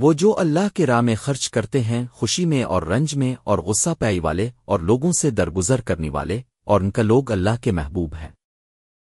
وہ جو اللہ کے راہ میں خرچ کرتے ہیں، خوشی میں اور رنج میں اور غصہ پائی والے اور لوگوں سے درگزر کرنے والے اور ان کا لوگ اللہ کے محبوب ہیں۔